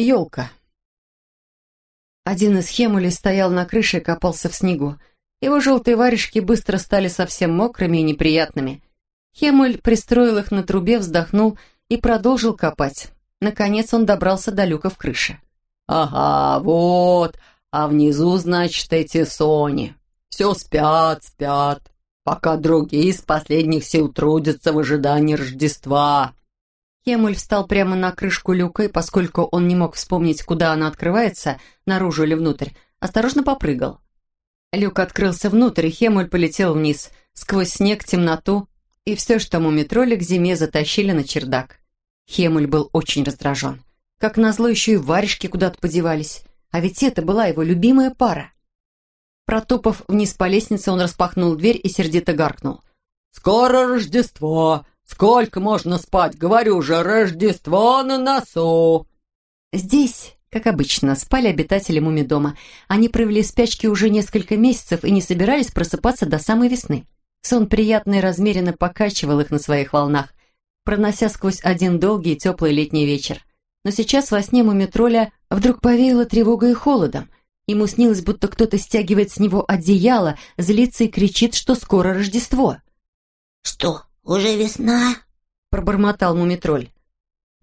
Елка. Один из хемулей стоял на крыше и копался в снегу. Его желтые варежки быстро стали совсем мокрыми и неприятными. Хемуль пристроил их на трубе, вздохнул и продолжил копать. Наконец он добрался до люка в крыше. «Ага, вот, а внизу, значит, эти Сони. Все спят, спят, пока другие из последних сил трудятся в ожидании Рождества». Хемуль встал прямо на крышку люка, и поскольку он не мог вспомнить, куда она открывается, наружу или внутрь, осторожно попрыгал. Люк открылся внутрь, и Хемуль полетел вниз, сквозь снег, темноту, и все, что мумитроли к зиме затащили на чердак. Хемуль был очень раздражен. Как назло, еще и варежки куда-то подевались. А ведь это была его любимая пара. Протопав вниз по лестнице, он распахнул дверь и сердито гаркнул. «Скоро Рождество! Сколько можно спать? Говорю же, Рождество на носу!» Здесь, как обычно, спали обитатели Мумидома. Они провели спячки уже несколько месяцев и не собирались просыпаться до самой весны. Сон приятно и размеренно покачивал их на своих волнах, пронося сквозь один долгий и теплый летний вечер. Но сейчас во сне Мумитроля вдруг повеяло тревогой и холодом. Ему снилось, будто кто-то стягивает с него одеяло, злится и кричит, что скоро Рождество. «Что, уже весна?» – пробормотал Мумитроль.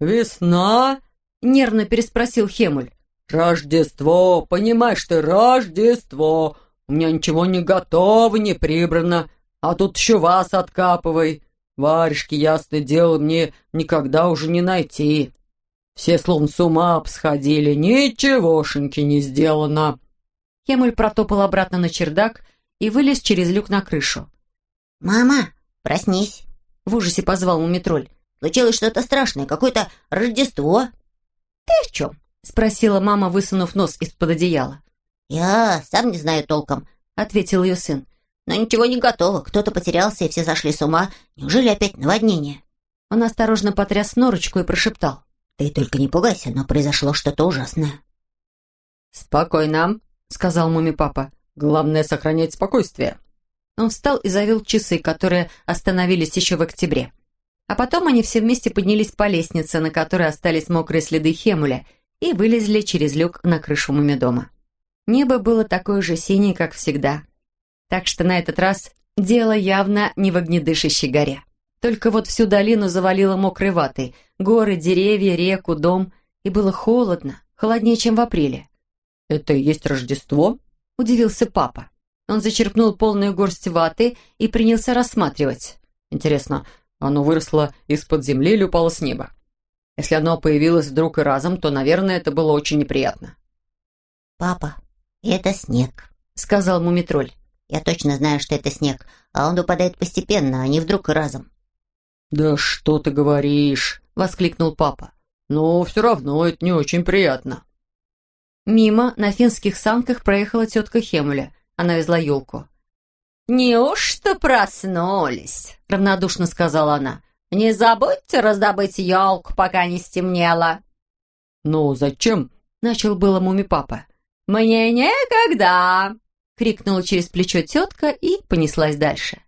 «Весна?» – нервно переспросил Хемуль. «Рождество, понимаешь ты, Рождество! У меня ничего не готово, не прибрано, а тут еще вас откапывай. Варежки, ясное дело, мне никогда уже не найти. Все словно с ума обсходили, ничегошеньки не сделано». Хемуль протопал обратно на чердак и вылез через люк на крышу. «Мама, проснись!» — в ужасе позвал Мумитроль. «Случилось что-то страшное, какое-то Рождество». «Ты о чем?» — спросила мама, высунув нос из-под одеяла. «Я сам не знаю толком», — ответил ее сын. «Но ничего не готово. Кто-то потерялся, и все сошли с ума. Неужели опять наводнение?» Он осторожно потряс норочку и прошептал. «Ты только не пугайся, но произошло что-то ужасное». «Спокойно», — сказал муми-папа. «Главное — сохранять спокойствие». Он встал и завел часы, которые остановились еще в октябре. А потом они все вместе поднялись по лестнице, на которой остались мокрые следы Хемуля, и вылезли через люк на крышу мумидома. Небо было такое же синее, как всегда. Так что на этот раз дело явно не в огнедышащей горе. Только вот всю долину завалило мокрой ватой. Горы, деревья, реку, дом. И было холодно, холоднее, чем в апреле. «Это и есть Рождество?» – удивился папа. Он зачерпнул полную горсть ваты и принялся рассматривать. «Интересно, оно выросло из-под земли или упало с неба? Если оно появилось вдруг и разом, то, наверное, это было очень неприятно». «Папа, это снег», — сказал Мумитроль. «Я точно знаю, что это снег, а он упадает постепенно, а не вдруг и разом». «Да что ты говоришь?» — воскликнул папа. «Но все равно это не очень приятно». Мимо на финских санках проехала тетка Хемуля. Она везла елку. «Неужто проснулись?» — равнодушно сказала она. «Не забудьте раздобыть елку, пока не стемнело». «Ну, зачем?» — начал было муми-папа. «Мне некогда!» — крикнула через плечо тетка и понеслась дальше.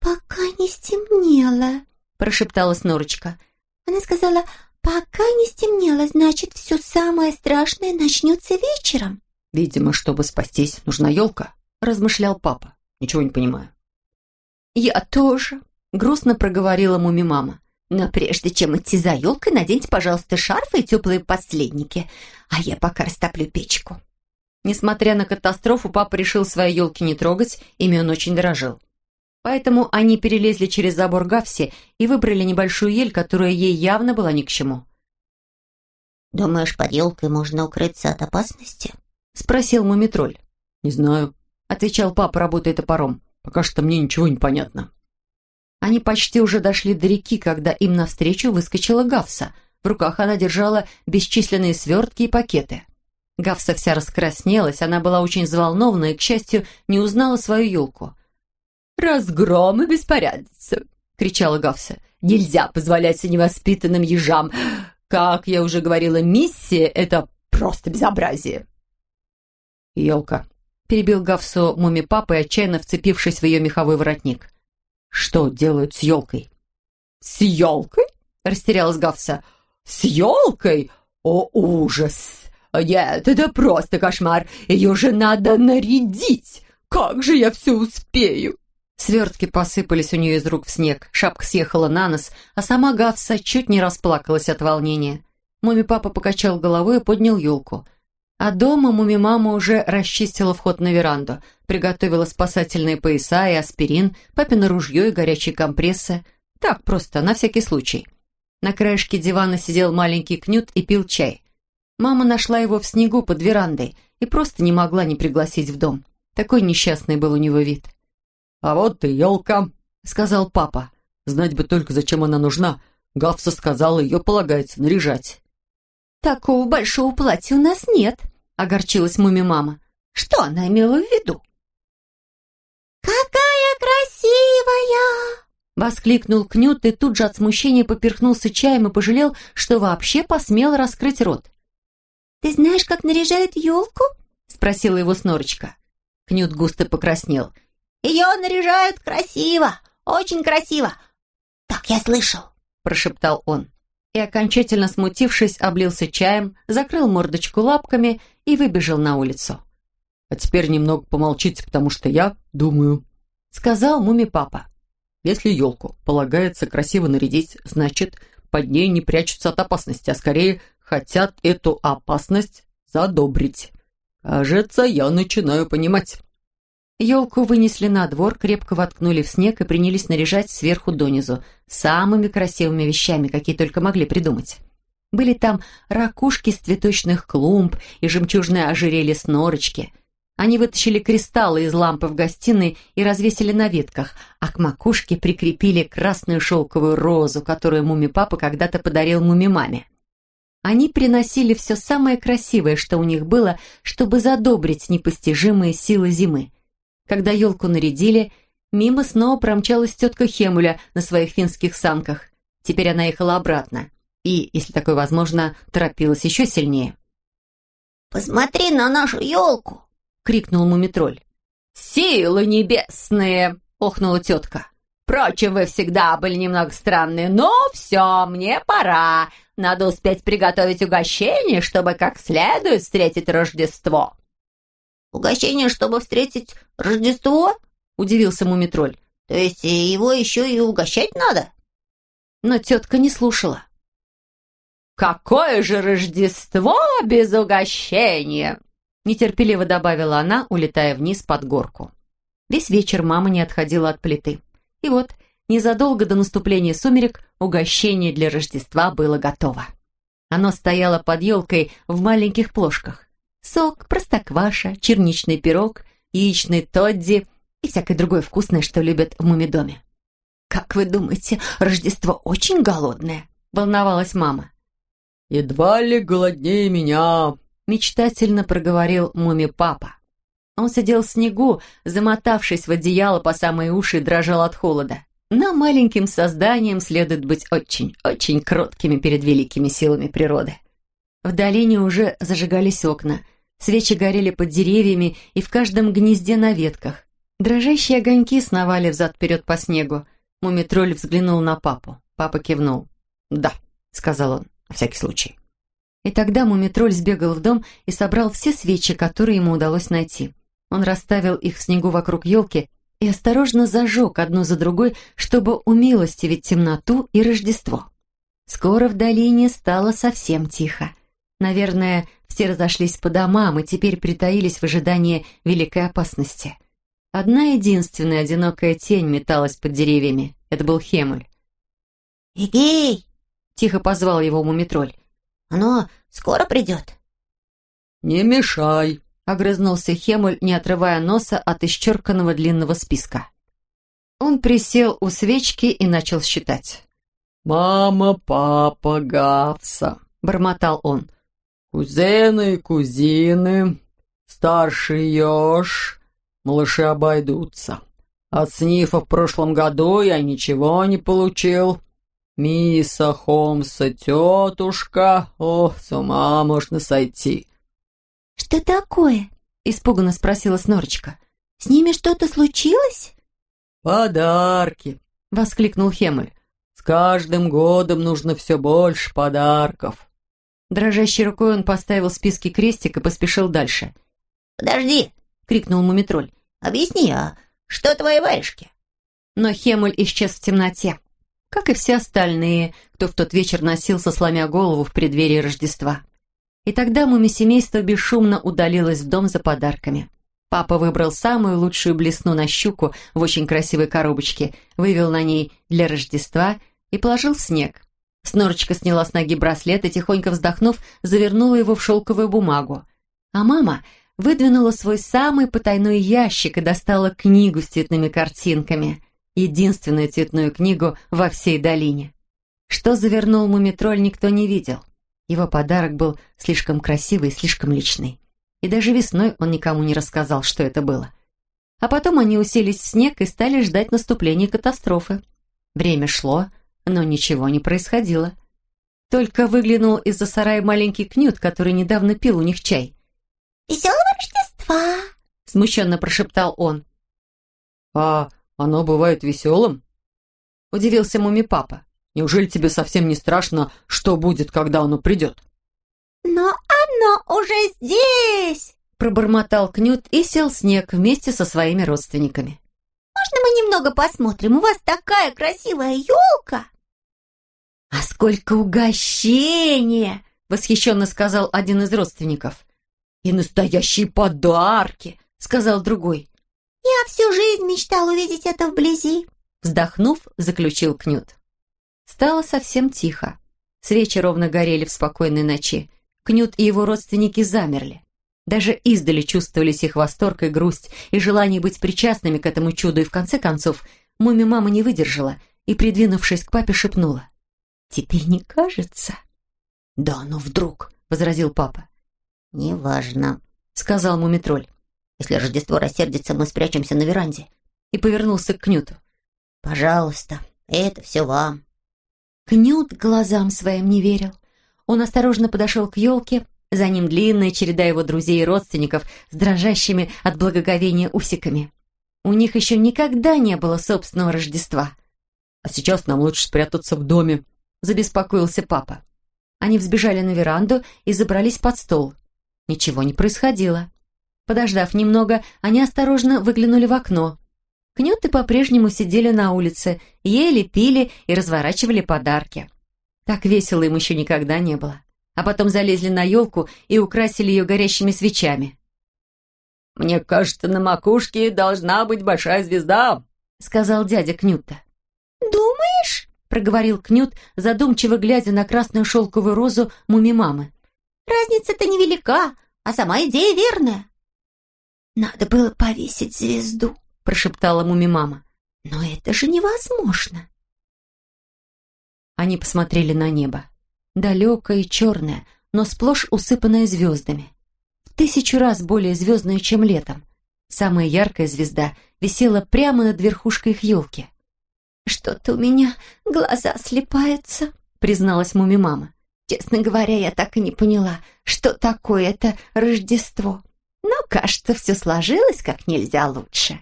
«Пока не стемнело», — прошептала Снорочка. Она сказала, «Пока не стемнело, значит, все самое страшное начнется вечером». «Видимо, чтобы спастись, нужна елка», — размышлял папа. «Ничего не понимаю». «Я тоже», — грустно проговорила муми-мама. «Но прежде чем идти за елкой, наденьте, пожалуйста, шарфы и теплые последники, а я пока растоплю печку». Несмотря на катастрофу, папа решил свои елки не трогать, ими он очень дорожил. Поэтому они перелезли через забор Гавси и выбрали небольшую ель, которая ей явно была ни к чему. «Думаешь, под елкой можно укрыться от опасности?» — спросил Мумитроль. «Не знаю», — отвечал папа, работая топором. «Пока что мне ничего не понятно». Они почти уже дошли до реки, когда им навстречу выскочила Гавса. В руках она держала бесчисленные свертки и пакеты. Гавса вся раскраснелась, она была очень взволнована и, к счастью, не узнала свою елку. «Разгром и беспорядица!» — кричала Гавса. «Нельзя позволять невоспитанным ежам. Как я уже говорила, миссия — это просто безобразие!» «Елка!» — перебил Гавсу муми папы, отчаянно вцепившись в ее меховой воротник. «Что делают с елкой?» «С елкой?» — растерялась Гавса. «С елкой? О, ужас! Нет, это просто кошмар. Ее же надо нарядить. Как же я все успею? Свертки посыпались у нее из рук в снег, шапка съехала на нос, а сама Гавса чуть не расплакалась от волнения. Муми-папа покачал головой и поднял елку. А дома муми-мама уже расчистила вход на веранду, приготовила спасательные пояса и аспирин, папино ружье и горячие компрессы. Так просто, на всякий случай. На краешке дивана сидел маленький кнют и пил чай. Мама нашла его в снегу под верандой и просто не могла не пригласить в дом. Такой несчастный был у него вид. «А вот и елка», — сказал папа. «Знать бы только, зачем она нужна. Гавса сказала, ее полагается наряжать». «Такого большого платья у нас нет», — огорчилась муми-мама. «Что она имела в виду?» «Какая красивая!» Воскликнул Кнют и тут же от смущения поперхнулся чаем и пожалел, что вообще посмел раскрыть рот. «Ты знаешь, как наряжают елку?» — спросила его Снорочка. Кнют густо покраснел. «Ее наряжают красиво, очень красиво. Так я слышал», — прошептал он. И, окончательно смутившись, облился чаем, закрыл мордочку лапками и выбежал на улицу. «А теперь немного помолчите, потому что я думаю», — сказал муми-папа. Если елку полагается красиво нарядить, значит, под ней не прячутся от опасности, а скорее хотят эту опасность задобрить. Кажется, я начинаю понимать. Елку вынесли на двор, крепко воткнули в снег и принялись наряжать сверху донизу самыми красивыми вещами, какие только могли придумать. Были там ракушки с цветочных клумб и жемчужное ожерелье с норочки – они вытащили кристаллы из лампы в гостиной и развесили на ветках, а к макушке прикрепили красную шелковую розу, которую муми-папа когда-то подарил муми-маме. Они приносили все самое красивое, что у них было, чтобы задобрить непостижимые силы зимы. Когда елку нарядили, мимо снова промчалась тетка Хемуля на своих финских санках. Теперь она ехала обратно и, если такое возможно, торопилась еще сильнее. «Посмотри на нашу елку!» крикнул мумитроль. «Силы небесные!» — охнула тетка. «Впрочем, вы всегда были немного странные, но все, мне пора. Надо успеть приготовить угощение, чтобы как следует встретить Рождество». «Угощение, чтобы встретить Рождество?» — удивился мумитроль. «То есть его еще и угощать надо?» Но тетка не слушала. «Какое же Рождество без угощения!» нетерпеливо добавила она, улетая вниз под горку. Весь вечер мама не отходила от плиты. И вот, незадолго до наступления сумерек, угощение для Рождества было готово. Оно стояло под елкой в маленьких плошках. Сок, простокваша, черничный пирог, яичный тодди и всякое другое вкусное, что любят в мумидоме. «Как вы думаете, Рождество очень голодное?» — волновалась мама. «Едва ли голоднее меня», мечтательно проговорил муми-папа. Он сидел в снегу, замотавшись в одеяло по самые уши, дрожал от холода. Но маленьким созданием следует быть очень, очень кроткими перед великими силами природы. В долине уже зажигались окна, свечи горели под деревьями и в каждом гнезде на ветках. Дрожащие огоньки сновали взад-вперед по снегу. Мумитроль взглянул на папу. Папа кивнул. «Да», — сказал он, — «на всякий случай». И тогда мумитроль сбегал в дом и собрал все свечи, которые ему удалось найти. Он расставил их в снегу вокруг елки и осторожно зажег одну за другой, чтобы умилостивить темноту и Рождество. Скоро в долине стало совсем тихо. Наверное, все разошлись по домам и теперь притаились в ожидании великой опасности. Одна единственная одинокая тень металась под деревьями. Это был Хемуль. «Эгей!» — тихо позвал его мумитроль. Оно скоро придет?» «Не мешай», — огрызнулся Хемуль, не отрывая носа от исчерканного длинного списка. Он присел у свечки и начал считать. «Мама, папа, Гавса», — бормотал он. «Кузены и кузины, старший еж, малыши обойдутся. От снифа в прошлом году я ничего не получил. «Миса Холмса, тетушка! О, с ума можно сойти!» «Что такое?» — испуганно спросила Снорочка. «С ними что-то случилось?» «Подарки!» — воскликнул Хемель. «С каждым годом нужно все больше подарков». Дрожащей рукой он поставил в списке крестик и поспешил дальше. «Подожди!» — крикнул Мумитроль. «Объясни, а что твои варежки?» Но Хемуль исчез в темноте, как и все остальные, кто в тот вечер носился, сломя голову в преддверии Рождества. И тогда муми-семейство бесшумно удалилось в дом за подарками. Папа выбрал самую лучшую блесну на щуку в очень красивой коробочке, вывел на ней для Рождества и положил в снег. Снорочка сняла с ноги браслет и, тихонько вздохнув, завернула его в шелковую бумагу. А мама выдвинула свой самый потайной ящик и достала книгу с цветными картинками. Единственную цветную книгу во всей долине. Что завернул мумитроль, никто не видел. Его подарок был слишком красивый и слишком личный. И даже весной он никому не рассказал, что это было. А потом они уселись в снег и стали ждать наступления катастрофы. Время шло, но ничего не происходило. Только выглянул из-за сарая маленький Кнют, который недавно пил у них чай. «Веселого Рождества!» — смущенно прошептал он. «А оно бывает веселым?» — удивился муми-папа. «Неужели тебе совсем не страшно, что будет, когда оно придет?» «Но оно уже здесь!» — пробормотал Кнют и сел снег вместе со своими родственниками. «Можно мы немного посмотрим? У вас такая красивая елка!» «А сколько угощения!» — восхищенно сказал один из родственников. «И настоящие подарки!» — сказал другой. «Я всю жизнь мечтал увидеть это вблизи!» Вздохнув, заключил Кнют. Стало совсем тихо. Свечи ровно горели в спокойной ночи. Кнют и его родственники замерли. Даже издали чувствовались их восторг и грусть, и желание быть причастными к этому чуду, и в конце концов муми-мама не выдержала и, придвинувшись к папе, шепнула. «Тебе не кажется?» «Да, но вдруг», — возразил папа. «Неважно», — сказал мумитроль. «Если Рождество рассердится, мы спрячемся на веранде». И повернулся к Кнюту. «Пожалуйста, это все вам». Кнют глазам своим не верил. Он осторожно подошел к елке, за ним длинная череда его друзей и родственников с дрожащими от благоговения усиками. У них еще никогда не было собственного Рождества. «А сейчас нам лучше спрятаться в доме», — забеспокоился папа. Они взбежали на веранду и забрались под стол. Ничего не происходило. Подождав немного, они осторожно выглянули в окно. Кнюты по-прежнему сидели на улице, ели, пили и разворачивали подарки. Так весело им еще никогда не было. А потом залезли на елку и украсили ее горящими свечами. «Мне кажется, на макушке должна быть большая звезда», — сказал дядя Кнюта. «Думаешь?» — проговорил Кнют, задумчиво глядя на красную шелковую розу муми-мамы. «Разница-то невелика, а сама идея верная». «Надо было повесить звезду», — прошептала муми-мама. «Но это же невозможно». Они посмотрели на небо. Далекое и черное, но сплошь усыпанное звездами. В тысячу раз более звездное, чем летом. Самая яркая звезда висела прямо над верхушкой их елки. «Что-то у меня глаза слепаются», — призналась муми-мама. «Честно говоря, я так и не поняла, что такое это Рождество. Но, кажется, все сложилось как нельзя лучше».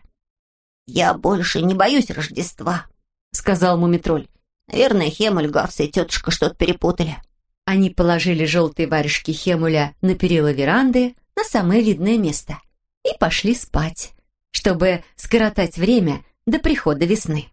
«Я больше не боюсь Рождества», — сказал мумитроль. Наверное, Хемуль, Гавса и тетушка что-то перепутали. Они положили желтые варежки Хемуля на перила веранды, на самое видное место, и пошли спать, чтобы скоротать время до прихода весны.